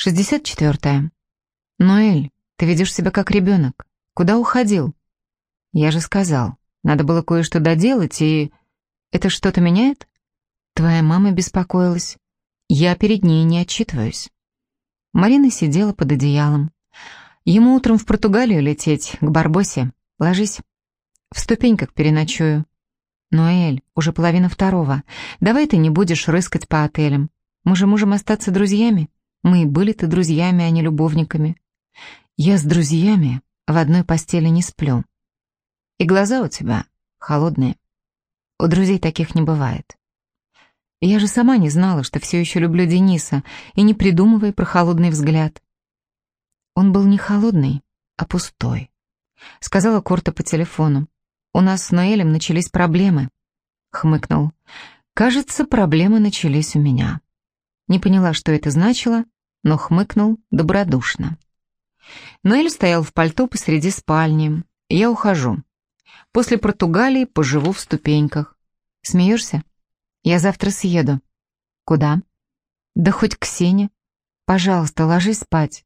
64. Ноэль, ты ведешь себя как ребенок. Куда уходил? Я же сказал, надо было кое-что доделать, и... Это что-то меняет? Твоя мама беспокоилась. Я перед ней не отчитываюсь. Марина сидела под одеялом. Ему утром в Португалию лететь, к Барбосе. Ложись. В ступеньках переночую. Ноэль, уже половина второго. Давай ты не будешь рыскать по отелям. Мы же можем остаться друзьями. Мы были-то друзьями, а не любовниками. Я с друзьями в одной постели не сплю. И глаза у тебя холодные. У друзей таких не бывает. Я же сама не знала, что все еще люблю Дениса, и не придумывай про холодный взгляд. Он был не холодный, а пустой. Сказала Корта по телефону. У нас с Ноэлем начались проблемы. Хмыкнул. Кажется, проблемы начались у меня. Не поняла, что это значило, но хмыкнул добродушно. Ноэль стоял в пальто посреди спальни. Я ухожу. После Португалии поживу в ступеньках. Смеешься? Я завтра съеду. Куда? Да хоть к Сене. Пожалуйста, ложись спать.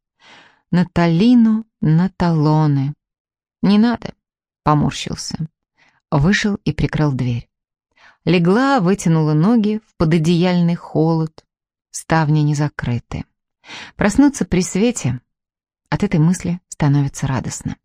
На Талину, на талоны. Не надо, поморщился. Вышел и прикрыл дверь. Легла, вытянула ноги в пододеяльный холод. Ставни не закрыты. Проснуться при свете. От этой мысли становится радостно.